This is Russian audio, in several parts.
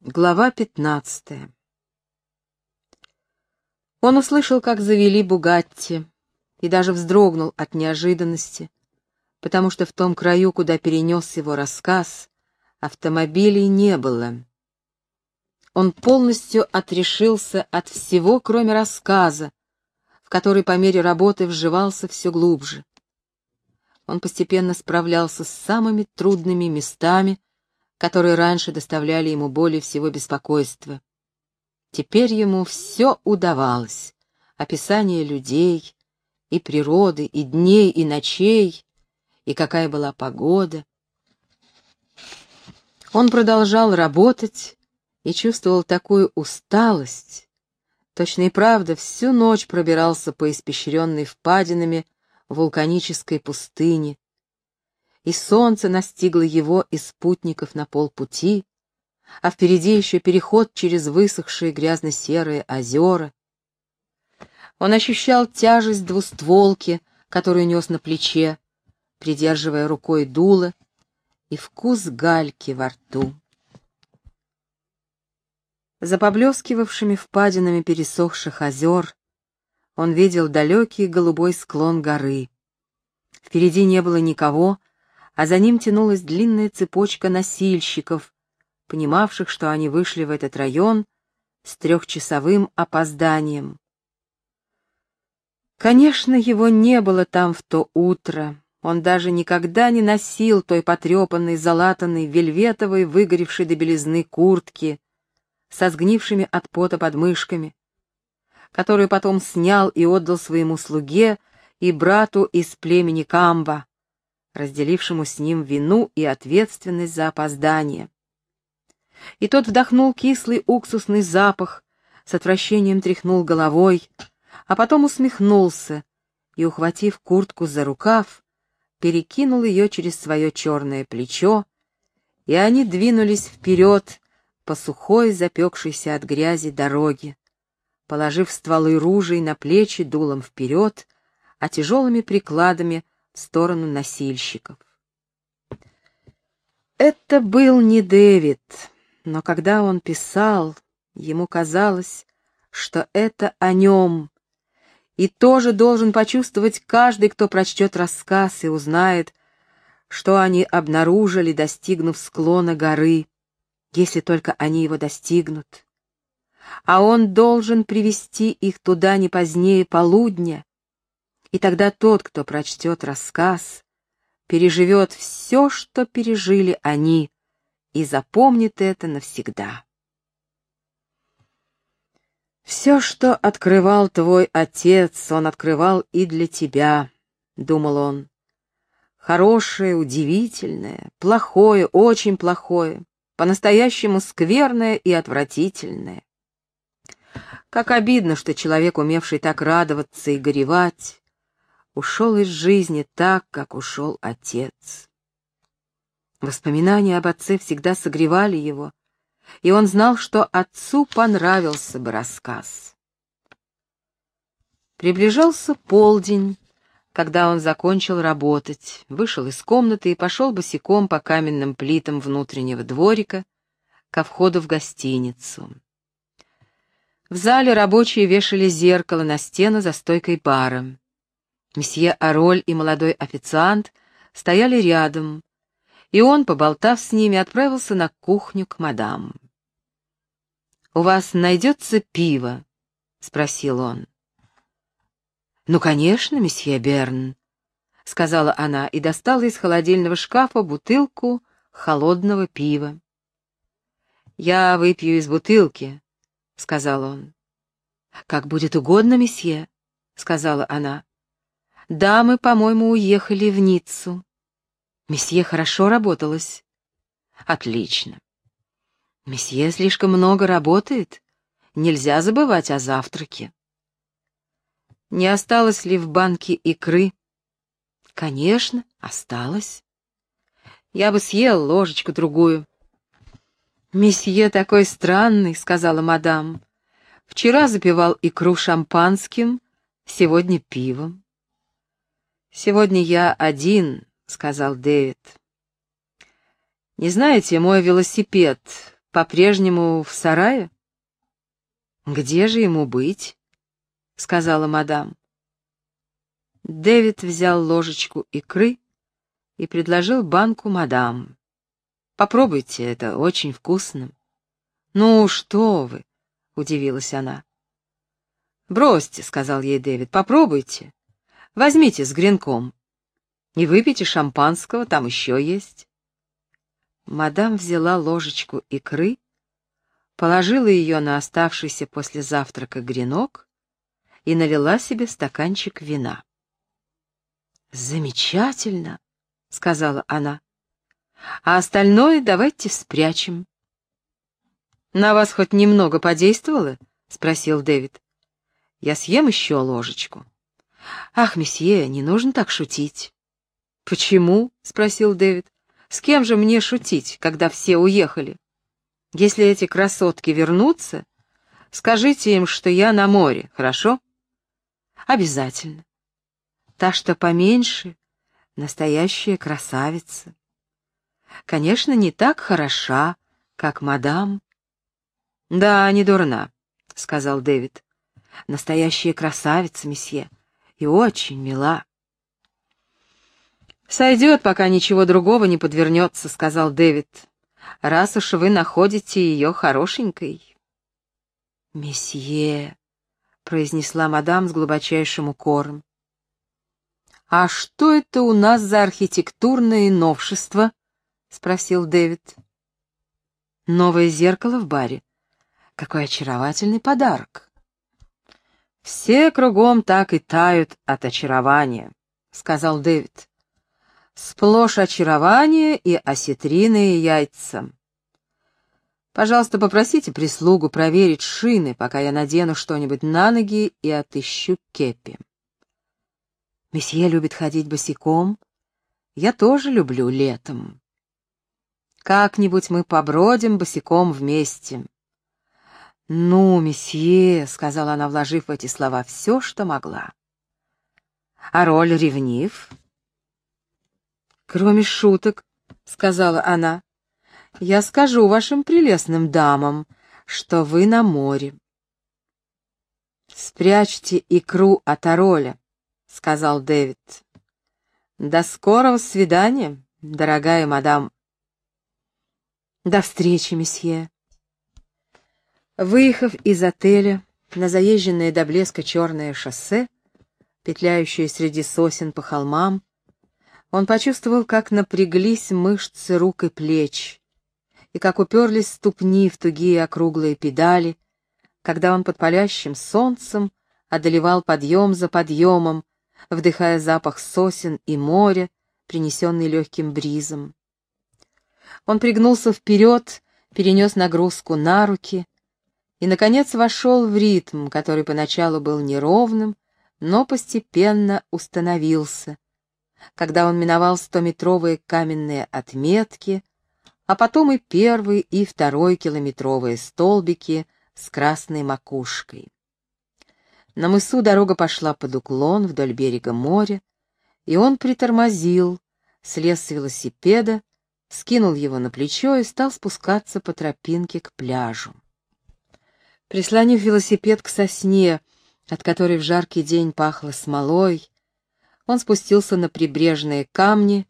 Глава пятнадцатая Он услышал, как завели Бугатти, и даже вздрогнул от неожиданности, потому что в том краю, куда перенес его рассказ, автомобилей не было. Он полностью отрешился от всего, кроме рассказа, в который по мере работы вживался все глубже. Он постепенно справлялся с самыми трудными местами, которые раньше доставляли ему более всего беспокойства. Теперь ему все удавалось. Описание людей, и природы, и дней, и ночей, и какая была погода. Он продолжал работать и чувствовал такую усталость. Точно и правда, всю ночь пробирался по испещренной впадинами вулканической пустыне, и солнце настигло его и спутников на полпути, а впереди еще переход через высохшие грязно-серые озера. Он ощущал тяжесть двустволки, которую нес на плече, придерживая рукой дуло, и вкус гальки во рту. За поблескивавшими впадинами пересохших озер он видел далекий голубой склон горы. Впереди не было никого, а за ним тянулась длинная цепочка носильщиков, понимавших, что они вышли в этот район с трехчасовым опозданием. Конечно, его не было там в то утро. Он даже никогда не носил той потрепанной, залатанной, вельветовой, выгоревшей до белизны куртки, со сгнившими от пота подмышками, которую потом снял и отдал своему слуге и брату из племени Камба, разделившему с ним вину и ответственность за опоздание. И тот вдохнул кислый уксусный запах, с отвращением тряхнул головой, а потом усмехнулся и, ухватив куртку за рукав, перекинул ее через свое черное плечо, и они двинулись вперед по сухой, запекшейся от грязи дороге, положив стволы ружей на плечи дулом вперед, а тяжелыми прикладами сторону носильщиков. Это был не Дэвид, но когда он писал, ему казалось, что это о нем, и тоже должен почувствовать каждый, кто прочтет рассказ и узнает, что они обнаружили, достигнув склона горы, если только они его достигнут. А он должен привести их туда не позднее полудня, и тогда тот, кто прочтет рассказ, переживет все, что пережили они, и запомнит это навсегда. «Все, что открывал твой отец, он открывал и для тебя», — думал он. «Хорошее, удивительное, плохое, очень плохое, по-настоящему скверное и отвратительное. Как обидно, что человек, умевший так радоваться и горевать, ушел из жизни так, как ушел отец. Воспоминания об отце всегда согревали его, и он знал, что отцу понравился бы рассказ. Приближался полдень, когда он закончил работать, вышел из комнаты и пошел босиком по каменным плитам внутреннего дворика ко входу в гостиницу. В зале рабочие вешали зеркало на стену за стойкой бара. Месье Ароль и молодой официант стояли рядом, и он, поболтав с ними, отправился на кухню к мадам. «У вас найдется пиво?» — спросил он. «Ну, конечно, месье Берн», — сказала она и достала из холодильного шкафа бутылку холодного пива. «Я выпью из бутылки», — сказал он. «Как будет угодно, месье», — сказала она. Дамы, по-моему, уехали в Ниццу. Месье хорошо работалось. Отлично. Месье слишком много работает. Нельзя забывать о завтраке. Не осталось ли в банке икры? Конечно, осталось. Я бы съел ложечку-другую. «Месье такой странный», — сказала мадам. «Вчера запивал икру шампанским, сегодня пивом». «Сегодня я один», — сказал Дэвид. «Не знаете, мой велосипед по-прежнему в сарае? Где же ему быть? сказала мадам. Дэвид взял ложечку икры и предложил банку мадам. Попробуйте, это очень вкусно. Ну, что вы, удивилась она. Бросьте, сказал ей Дэвид, попробуйте. Возьмите с гренком. И выпейте шампанского, там еще есть. Мадам взяла ложечку икры, положила ее на оставшийся после завтрака гренок и налила себе стаканчик вина. «Замечательно», — сказала она. «А остальное давайте спрячем». «На вас хоть немного подействовало?» — спросил Дэвид. «Я съем еще ложечку». «Ах, месье, не нужно так шутить». «Почему?» — спросил Дэвид. «С кем же мне шутить, когда все уехали? Если эти красотки вернутся, скажите им, что я на море, хорошо?» «Обязательно. Та, что поменьше, настоящая красавица. Конечно, не так хороша, как мадам. Да, не дурна, сказал Дэвид. Настоящая красавица, месье, и очень мила. «Сойдет, пока ничего другого не подвернется», — сказал Дэвид, «раз уж вы находите ее хорошенькой». «Месье», — произнесла мадам с глубочайшим укором, «А что это у нас за архитектурное новшество?» — спросил Дэвид. «Новое зеркало в баре. Какой очаровательный подарок!» «Все кругом так и тают от очарования», — сказал Дэвид. «Сплошь очарование и осетриные яйца. Пожалуйста, попросите прислугу проверить шины, пока я надену что-нибудь на ноги и отыщу кепи». Месье любит ходить босиком. Я тоже люблю летом. Как-нибудь мы побродим босиком вместе. «Ну, месье», — сказала она, вложив в эти слова все, что могла. «А роль ревнив?» «Кроме шуток», — сказала она, — «я скажу вашим прелестным дамам, что вы на море. Спрячьте икру от ороля, — сказал Дэвид. «До скорого свидания, дорогая мадам». «До встречи, месье». Выехав из отеля на заезженное до блеска черное шоссе, петляющее среди сосен по холмам, он почувствовал, как напряглись мышцы рук и плеч, и как уперлись ступни в тугие округлые педали, когда он под палящим солнцем одолевал подъем за подъемом, вдыхая запах сосен и моря, принесенный легким бризом. Он пригнулся вперед, перенес нагрузку на руки и, наконец, вошел в ритм, который поначалу был неровным, но постепенно установился, когда он миновал стометровые каменные отметки, а потом и первый, и второй километровые столбики с красной макушкой. На мысу дорога пошла под уклон вдоль берега моря, и он притормозил, слез с велосипеда, скинул его на плечо и стал спускаться по тропинке к пляжу. Прислонив велосипед к сосне, от которой в жаркий день пахло смолой, он спустился на прибрежные камни,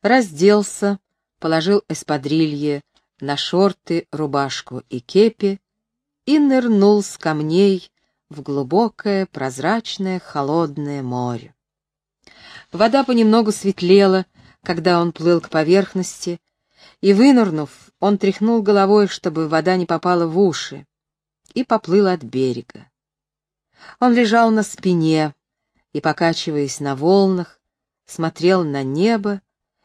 разделся, положил эспадрилье на шорты, рубашку и кепи и нырнул с камней в глубокое, прозрачное, холодное море. Вода понемногу светлела, когда он плыл к поверхности, и, вынырнув, он тряхнул головой, чтобы вода не попала в уши, и поплыл от берега. Он лежал на спине и, покачиваясь на волнах, смотрел на небо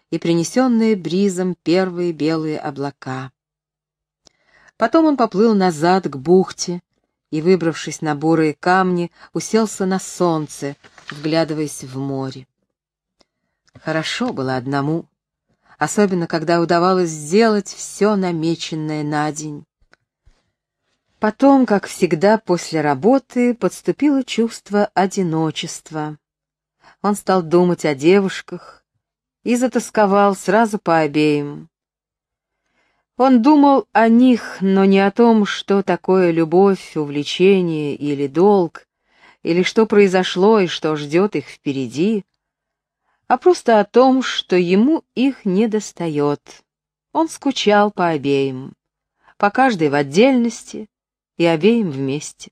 и принесенные бризом первые белые облака. Потом он поплыл назад к бухте, и, выбравшись на бурые камни, уселся на солнце, вглядываясь в море. Хорошо было одному, особенно когда удавалось сделать все намеченное на день. Потом, как всегда после работы, подступило чувство одиночества. Он стал думать о девушках и затасковал сразу по обеим. Он думал о них, но не о том, что такое любовь, увлечение или долг, или что произошло и что ждет их впереди, а просто о том, что ему их недостает. Он скучал по обеим, по каждой в отдельности и обеим вместе.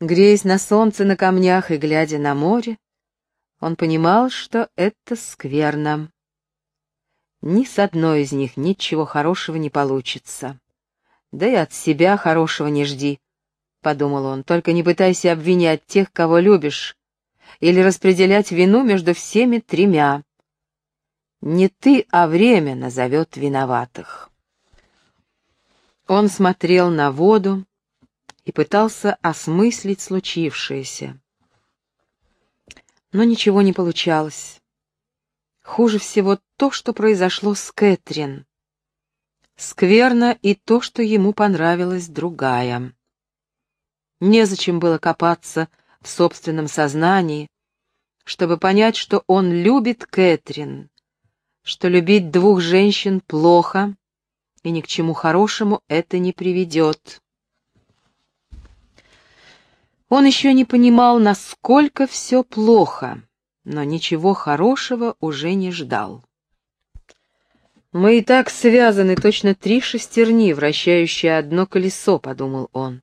Греясь на солнце на камнях и глядя на море, он понимал, что это скверно. Ни с одной из них ничего хорошего не получится. Да и от себя хорошего не жди, — подумал он, — только не пытайся обвинять тех, кого любишь, или распределять вину между всеми тремя. Не ты, а время назовет виноватых. Он смотрел на воду и пытался осмыслить случившееся. Но ничего не получалось. Хуже всего то, что произошло с Кэтрин. Скверно и то, что ему понравилась другая. Незачем было копаться в собственном сознании, чтобы понять, что он любит Кэтрин, что любить двух женщин плохо, и ни к чему хорошему это не приведет. Он еще не понимал, насколько все плохо но ничего хорошего уже не ждал. «Мы и так связаны, точно три шестерни, вращающие одно колесо», — подумал он.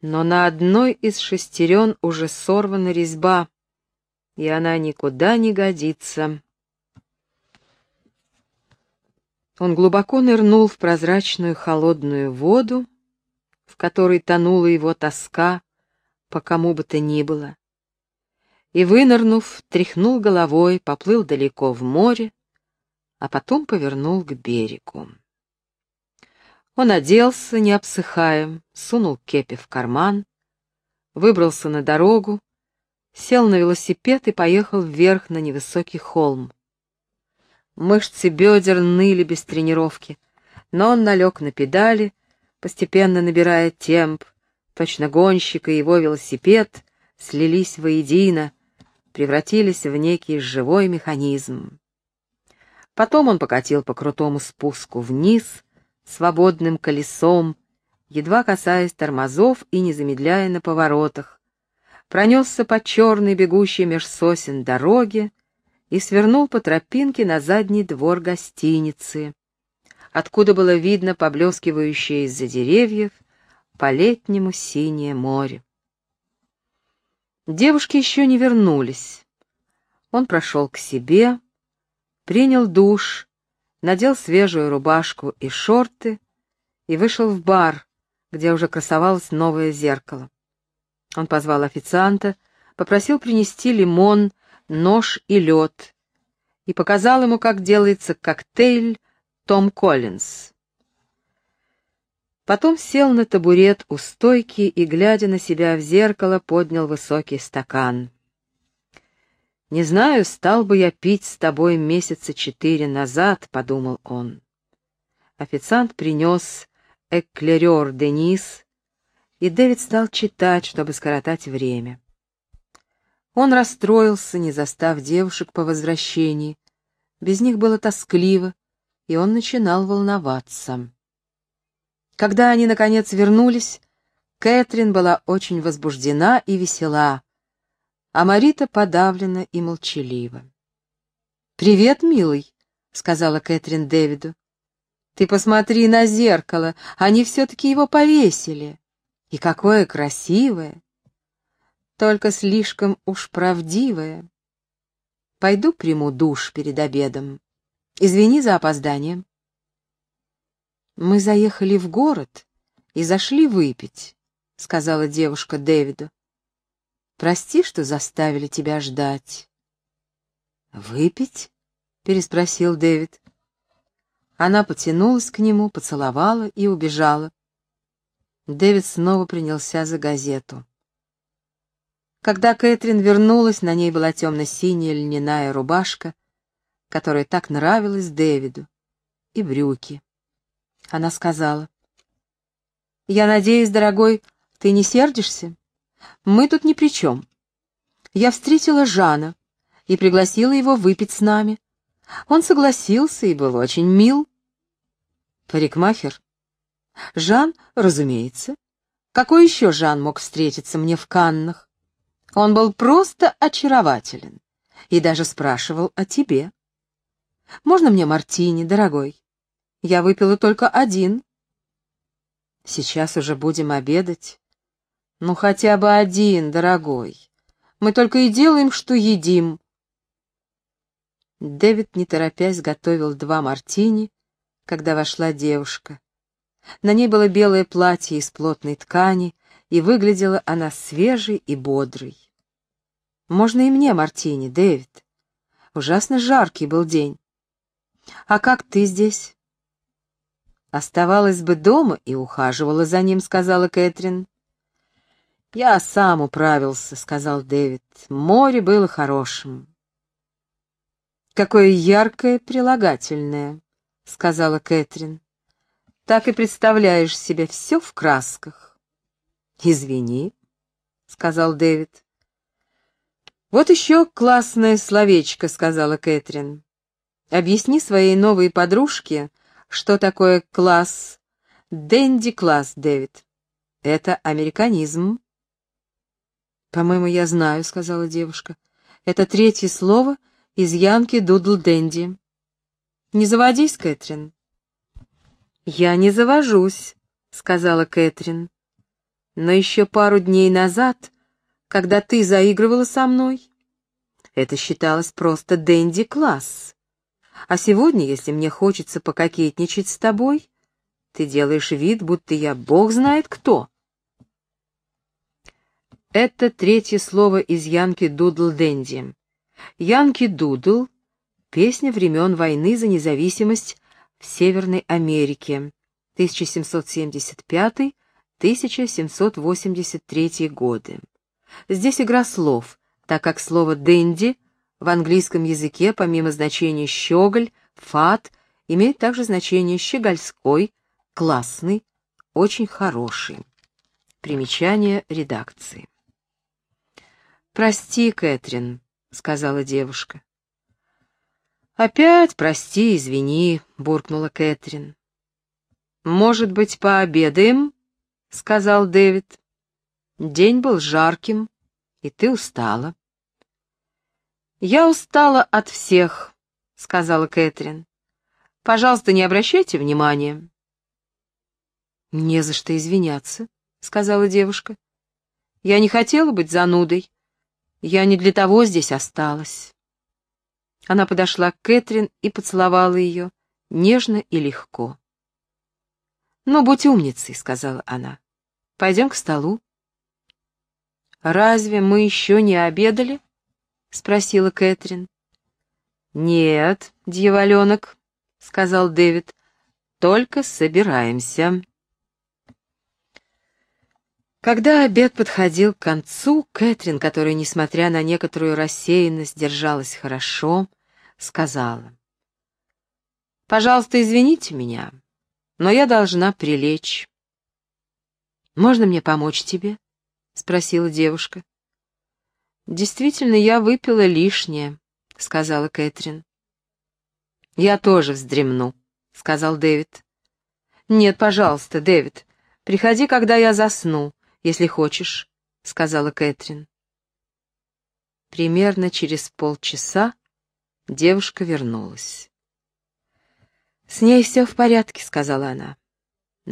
Но на одной из шестерен уже сорвана резьба, и она никуда не годится. Он глубоко нырнул в прозрачную холодную воду, в которой тонула его тоска по кому бы то ни было и, вынырнув, тряхнул головой, поплыл далеко в море, а потом повернул к берегу. Он оделся, не обсыхая, сунул кепи в карман, выбрался на дорогу, сел на велосипед и поехал вверх на невысокий холм. Мышцы бедер ныли без тренировки, но он налег на педали, постепенно набирая темп, точно гонщик и его велосипед слились воедино, превратились в некий живой механизм. Потом он покатил по крутому спуску вниз, свободным колесом, едва касаясь тормозов и не замедляя на поворотах, пронесся по черной бегущей меж сосен дороге и свернул по тропинке на задний двор гостиницы, откуда было видно поблескивающее из-за деревьев по-летнему синее море. Девушки еще не вернулись. Он прошел к себе, принял душ, надел свежую рубашку и шорты и вышел в бар, где уже красовалось новое зеркало. Он позвал официанта, попросил принести лимон, нож и лед и показал ему, как делается коктейль «Том Коллинз». Потом сел на табурет у стойки и, глядя на себя в зеркало, поднял высокий стакан. «Не знаю, стал бы я пить с тобой месяца четыре назад», — подумал он. Официант принес эклерер Денис, и Дэвид стал читать, чтобы скоротать время. Он расстроился, не застав девушек по возвращении. Без них было тоскливо, и он начинал волноваться. Когда они, наконец, вернулись, Кэтрин была очень возбуждена и весела, а Марита подавлена и молчалива. «Привет, милый», — сказала Кэтрин Дэвиду. «Ты посмотри на зеркало, они все-таки его повесили. И какое красивое! Только слишком уж правдивое. Пойду приму душ перед обедом. Извини за опоздание». «Мы заехали в город и зашли выпить», — сказала девушка Дэвиду. «Прости, что заставили тебя ждать». «Выпить?» — переспросил Дэвид. Она потянулась к нему, поцеловала и убежала. Дэвид снова принялся за газету. Когда Кэтрин вернулась, на ней была темно-синяя льняная рубашка, которая так нравилась Дэвиду, и брюки. Она сказала. «Я надеюсь, дорогой, ты не сердишься? Мы тут ни при чем. Я встретила Жана и пригласила его выпить с нами. Он согласился и был очень мил. Парикмахер? Жан, разумеется. Какой еще Жан мог встретиться мне в Каннах? Он был просто очарователен и даже спрашивал о тебе. Можно мне мартини, дорогой? Я выпила только один. Сейчас уже будем обедать. Ну, хотя бы один, дорогой. Мы только и делаем, что едим. Дэвид, не торопясь, готовил два мартини, когда вошла девушка. На ней было белое платье из плотной ткани, и выглядела она свежей и бодрой. «Можно и мне мартини, Дэвид. Ужасно жаркий был день. А как ты здесь?» «Оставалась бы дома и ухаживала за ним», — сказала Кэтрин. «Я сам управился», — сказал Дэвид. «Море было хорошим». «Какое яркое прилагательное», — сказала Кэтрин. «Так и представляешь себе все в красках». «Извини», — сказал Дэвид. «Вот еще классное словечко», — сказала Кэтрин. «Объясни своей новой подружке, что такое класс? Дэнди-класс, Дэвид. Это американизм. По-моему, я знаю, сказала девушка. Это третье слово из Янки Дудл Дэнди. Не заводись, Кэтрин. Я не завожусь, сказала Кэтрин. Но еще пару дней назад, когда ты заигрывала со мной, это считалось просто Дэнди-класс. А сегодня, если мне хочется пококетничать с тобой, ты делаешь вид, будто я бог знает кто. Это третье слово из Янки Дудл Дэнди. Янки Дудл — песня времен войны за независимость в Северной Америке, 1775-1783 годы. Здесь игра слов, так как слово «дэнди» В английском языке, помимо значения «щеголь», «фат», имеет также значение «щегольской», «классный», «очень хороший». Примечание редакции. «Прости, Кэтрин», — сказала девушка. «Опять прости, извини», — буркнула Кэтрин. «Может быть, пообедаем?» — сказал Дэвид. «День был жарким, и ты устала». «Я устала от всех», — сказала Кэтрин. «Пожалуйста, не обращайте внимания». «Не за что извиняться», — сказала девушка. «Я не хотела быть занудой. Я не для того здесь осталась». Она подошла к Кэтрин и поцеловала ее, нежно и легко. «Ну, будь умницей», — сказала она. «Пойдем к столу». «Разве мы еще не обедали?» — спросила Кэтрин. «Нет, дьяволенок», — сказал Дэвид, — «только собираемся». Когда обед подходил к концу, Кэтрин, которая, несмотря на некоторую рассеянность, держалась хорошо, сказала. «Пожалуйста, извините меня, но я должна прилечь». «Можно мне помочь тебе?» — спросила девушка. «Действительно, я выпила лишнее», — сказала Кэтрин. «Я тоже вздремну», — сказал Дэвид. «Нет, пожалуйста, Дэвид, приходи, когда я засну, если хочешь», — сказала Кэтрин. Примерно через полчаса девушка вернулась. «С ней все в порядке», — сказала она.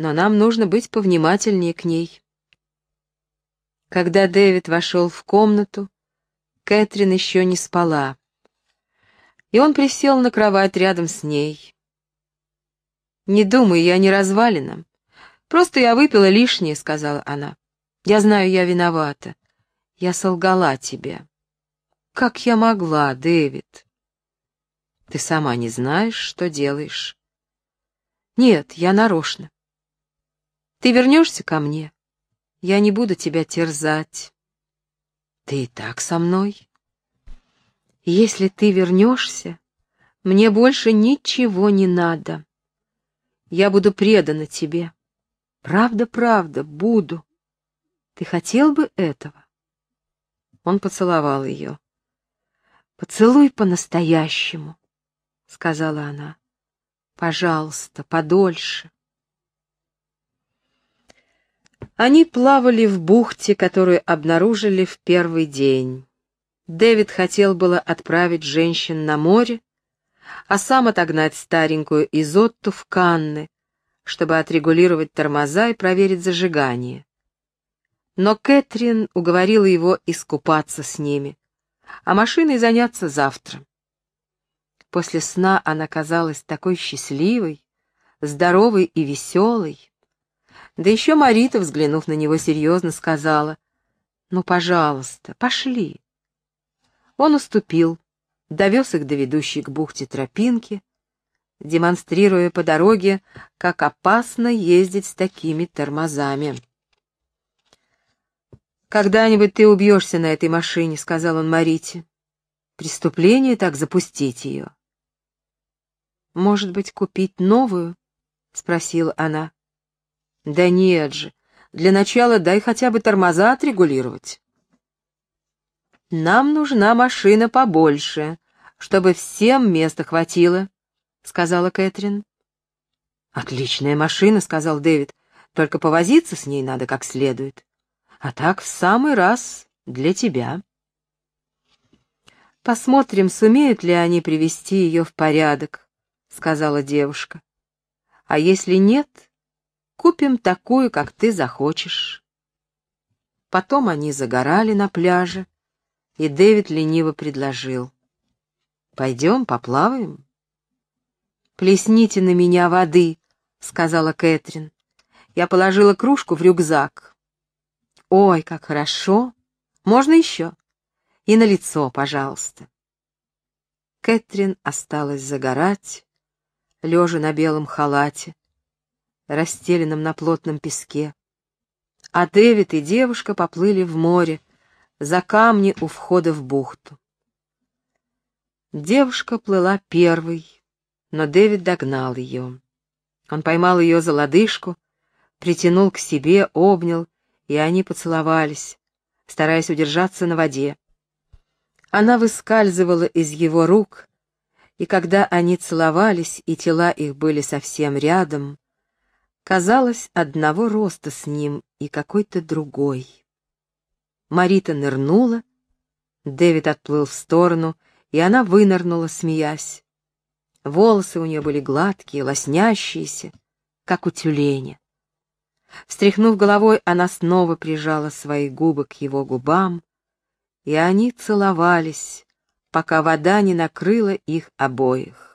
«Но нам нужно быть повнимательнее к ней». Когда Дэвид вошел в комнату, Кэтрин еще не спала. И он присел на кровать рядом с ней. «Не думай, я не развалина. Просто я выпила лишнее», — сказала она. «Я знаю, я виновата. Я солгала тебе». «Как я могла, Дэвид?» «Ты сама не знаешь, что делаешь». «Нет, я нарочно. Ты вернешься ко мне? Я не буду тебя терзать». Ты и так со мной. Если ты вернешься, мне больше ничего не надо. Я буду предана тебе. Правда, правда, буду. Ты хотел бы этого? Он поцеловал ее. «Поцелуй по-настоящему», — сказала она. Пожалуйста, подольше. Они плавали в бухте, которую обнаружили в первый день. Дэвид хотел было отправить женщин на море, а сам отогнать старенькую Изотту в Канны, чтобы отрегулировать тормоза и проверить зажигание. Но Кэтрин уговорила его искупаться с ними, а машиной заняться завтра. После сна она казалась такой счастливой, здоровой и веселой. Да еще Марита, взглянув на него серьезно, сказала, «Ну, пожалуйста, пошли». Он уступил, довез их до ведущей к бухте тропинки, демонстрируя по дороге, как опасно ездить с такими тормозами. «Когда-нибудь ты убьешься на этой машине», — сказал он Марите. «Преступление так запустить ее». «Может быть, купить новую?» — спросила она. «Да нет же, для начала дай хотя бы тормоза отрегулировать». «Нам нужна машина побольше, чтобы всем места хватило», — сказала Кэтрин. «Отличная машина», — сказал Дэвид, — «только повозиться с ней надо как следует. А так в самый раз для тебя». «Посмотрим, сумеют ли они привести ее в порядок», — сказала девушка. «А если нет, купим такую, как ты захочешь». Потом они загорали на пляже, и Дэвид лениво предложил. «Пойдем поплаваем?» «Плесните на меня воды», — сказала Кэтрин. Я положила кружку в рюкзак. «Ой, как хорошо! Можно еще? И на лицо, пожалуйста». Кэтрин осталась загорать, лежа на белом халате, расстеленном на плотном песке. А Дэвид и девушка поплыли в море, за камни у входа в бухту. Девушка плыла первой, но Дэвид догнал ее. Он поймал ее за лодыжку, притянул к себе, обнял, и они поцеловались, стараясь удержаться на воде. Она выскальзывала из его рук, и когда они целовались, и тела их были совсем рядом, казалось, одного роста с ним и какой-то другой. Марита нырнула, Дэвид отплыл в сторону, и она вынырнула, смеясь. Волосы у нее были гладкие, лоснящиеся, как у тюленя. Встряхнув головой, она снова прижала свои губы к его губам, и они целовались, пока вода не накрыла их обоих.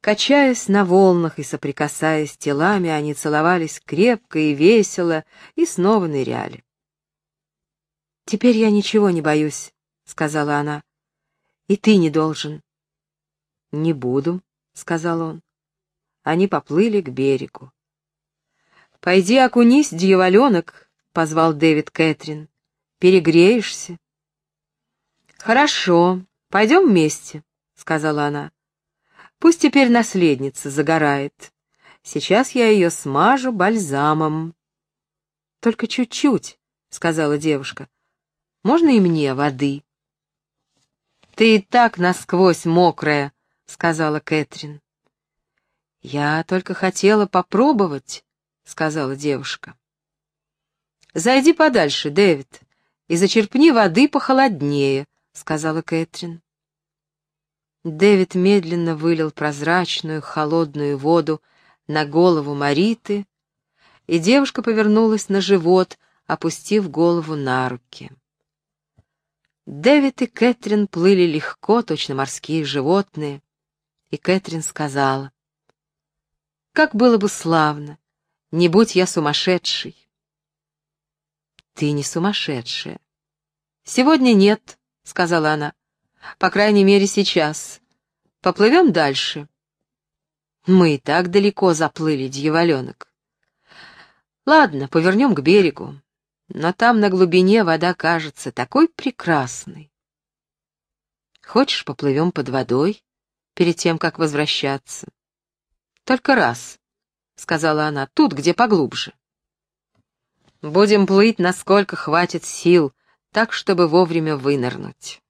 Качаясь на волнах и соприкасаясь телами, они целовались крепко и весело и снова ныряли. «Теперь я ничего не боюсь», — сказала она. «И ты не должен». «Не буду», — сказал он. Они поплыли к берегу. «Пойди окунись, дьяволенок», — позвал Дэвид Кэтрин. «Перегреешься». «Хорошо, пойдем вместе», — сказала она. «Пусть теперь наследница загорает. Сейчас я ее смажу бальзамом». «Только чуть-чуть», — сказала девушка. «Можно и мне воды?» «Ты и так насквозь мокрая», — сказала Кэтрин. «Я только хотела попробовать», — сказала девушка. «Зайди подальше, Дэвид, и зачерпни воды похолоднее», — сказала Кэтрин. Дэвид медленно вылил прозрачную, холодную воду на голову Мариты, и девушка повернулась на живот, опустив голову на руки. Дэвид и Кэтрин плыли легко, точно морские животные, и Кэтрин сказала, «Как было бы славно, не будь я сумасшедшей». «Ты не сумасшедшая». «Сегодня нет», — сказала она, «по крайней мере сейчас. Поплывем дальше». «Мы и так далеко заплыли, дьяволенок». «Ладно, повернем к берегу но там на глубине вода кажется такой прекрасной. Хочешь, поплывем под водой перед тем, как возвращаться? Только раз, — сказала она, — тут, где поглубже. Будем плыть, насколько хватит сил, так, чтобы вовремя вынырнуть.